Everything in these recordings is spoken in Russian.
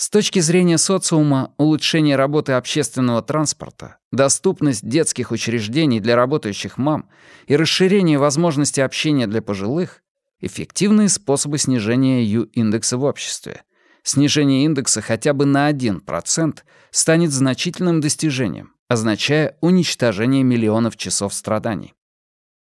С точки зрения социума, улучшение работы общественного транспорта, доступность детских учреждений для работающих мам и расширение возможностей общения для пожилых — эффективные способы снижения Ю-индекса в обществе. Снижение индекса хотя бы на 1% станет значительным достижением, означая уничтожение миллионов часов страданий.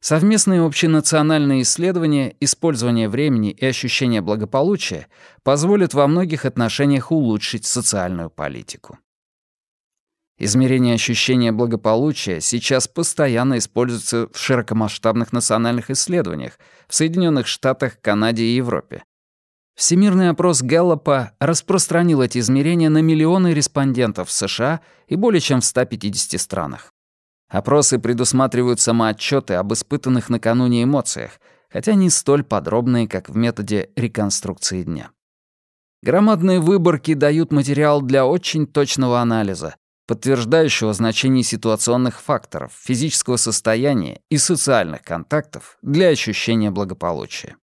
Совместные общенациональные исследования, использование времени и ощущение благополучия позволят во многих отношениях улучшить социальную политику. Измерение ощущения благополучия сейчас постоянно используется в широкомасштабных национальных исследованиях в Соединенных Штатах, Канаде и Европе. Всемирный опрос Гэллопа распространил эти измерения на миллионы респондентов в США и более чем в 150 странах. Опросы предусматривают самоотчеты об испытанных накануне эмоциях, хотя не столь подробные, как в методе реконструкции дня. Громадные выборки дают материал для очень точного анализа, подтверждающего значение ситуационных факторов, физического состояния и социальных контактов для ощущения благополучия.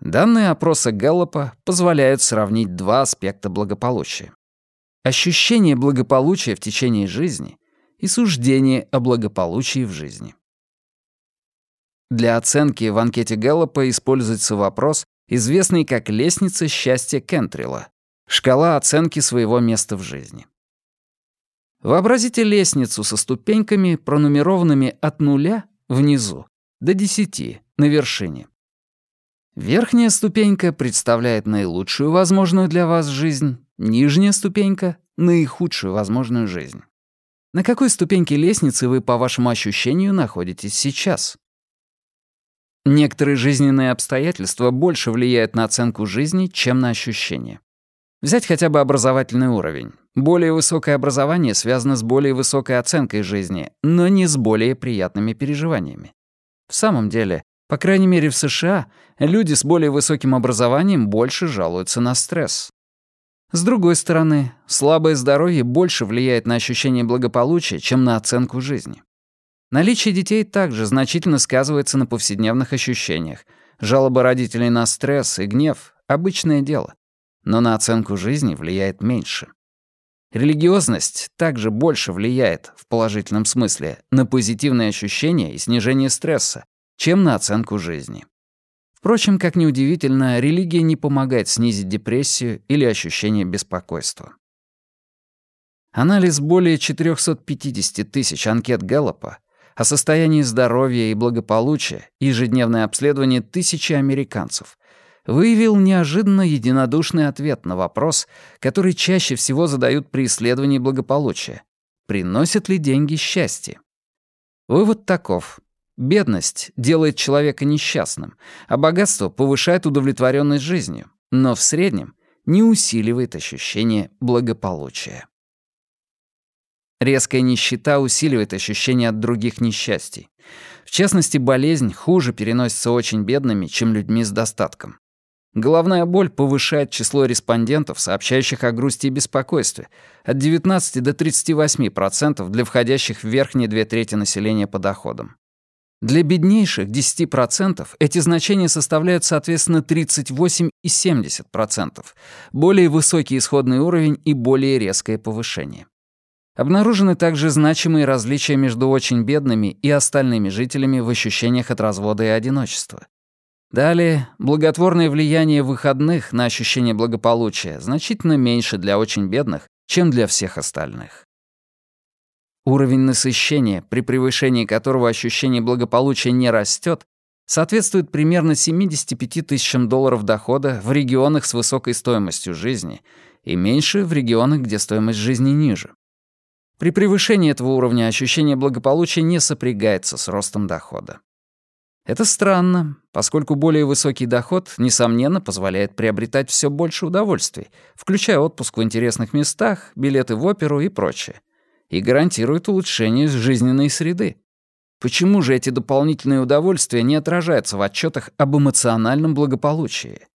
Данные опроса Гэллопа позволяют сравнить два аспекта благополучия. Ощущение благополучия в течение жизни и суждение о благополучии в жизни. Для оценки в анкете Гэллопа используется вопрос, известный как «лестница счастья Кентрилла» — шкала оценки своего места в жизни. Вообразите лестницу со ступеньками, пронумерованными от нуля внизу до десяти на вершине. Верхняя ступенька представляет наилучшую возможную для вас жизнь, нижняя ступенька — наихудшую возможную жизнь. На какой ступеньке лестницы вы, по вашему ощущению, находитесь сейчас? Некоторые жизненные обстоятельства больше влияют на оценку жизни, чем на ощущения. Взять хотя бы образовательный уровень. Более высокое образование связано с более высокой оценкой жизни, но не с более приятными переживаниями. В самом деле, по крайней мере в США, люди с более высоким образованием больше жалуются на стресс. С другой стороны, слабое здоровье больше влияет на ощущение благополучия, чем на оценку жизни. Наличие детей также значительно сказывается на повседневных ощущениях. Жалобы родителей на стресс и гнев — обычное дело. Но на оценку жизни влияет меньше. Религиозность также больше влияет, в положительном смысле, на позитивные ощущения и снижение стресса, чем на оценку жизни. Впрочем, как ни удивительно, религия не помогает снизить депрессию или ощущение беспокойства. Анализ более 450 тысяч анкет Гэллопа о состоянии здоровья и благополучия и ежедневное обследование тысячи американцев выявил неожиданно единодушный ответ на вопрос, который чаще всего задают при исследовании благополучия. Приносят ли деньги счастье? Вывод таков. Бедность делает человека несчастным, а богатство повышает удовлетворенность жизнью, но в среднем не усиливает ощущение благополучия. Резкая нищета усиливает ощущение от других несчастий. В частности, болезнь хуже переносится очень бедными, чем людьми с достатком. Головная боль повышает число респондентов, сообщающих о грусти и беспокойстве, от 19 до 38% для входящих в верхние две трети населения по доходам. Для беднейших 10% эти значения составляют, соответственно, 38 и 70%, более высокий исходный уровень и более резкое повышение. Обнаружены также значимые различия между очень бедными и остальными жителями в ощущениях от развода и одиночества. Далее, благотворное влияние выходных на ощущение благополучия значительно меньше для очень бедных, чем для всех остальных. Уровень насыщения, при превышении которого ощущение благополучия не растет, соответствует примерно 75 тысячам долларов дохода в регионах с высокой стоимостью жизни и меньше в регионах, где стоимость жизни ниже. При превышении этого уровня ощущение благополучия не сопрягается с ростом дохода. Это странно, поскольку более высокий доход, несомненно, позволяет приобретать все больше удовольствий, включая отпуск в интересных местах, билеты в оперу и прочее и гарантирует улучшение жизненной среды. Почему же эти дополнительные удовольствия не отражаются в отчетах об эмоциональном благополучии?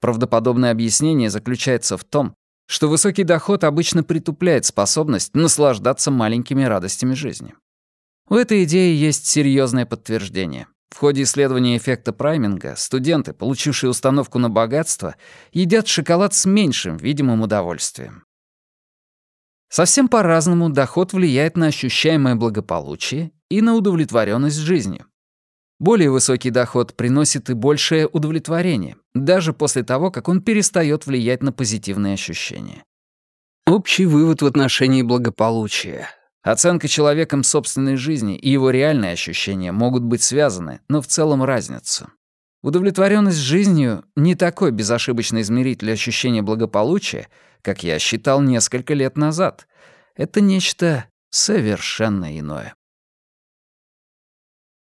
Правдоподобное объяснение заключается в том, что высокий доход обычно притупляет способность наслаждаться маленькими радостями жизни. У этой идеи есть серьезное подтверждение. В ходе исследования эффекта прайминга студенты, получившие установку на богатство, едят шоколад с меньшим видимым удовольствием. Совсем по-разному доход влияет на ощущаемое благополучие и на удовлетворенность жизнью. Более высокий доход приносит и большее удовлетворение, даже после того, как он перестает влиять на позитивные ощущения. Общий вывод в отношении благополучия. Оценка человеком собственной жизни и его реальные ощущения могут быть связаны, но в целом разница. Удовлетворенность жизнью — не такой безошибочный измеритель ощущения благополучия, как я считал несколько лет назад. Это нечто совершенно иное.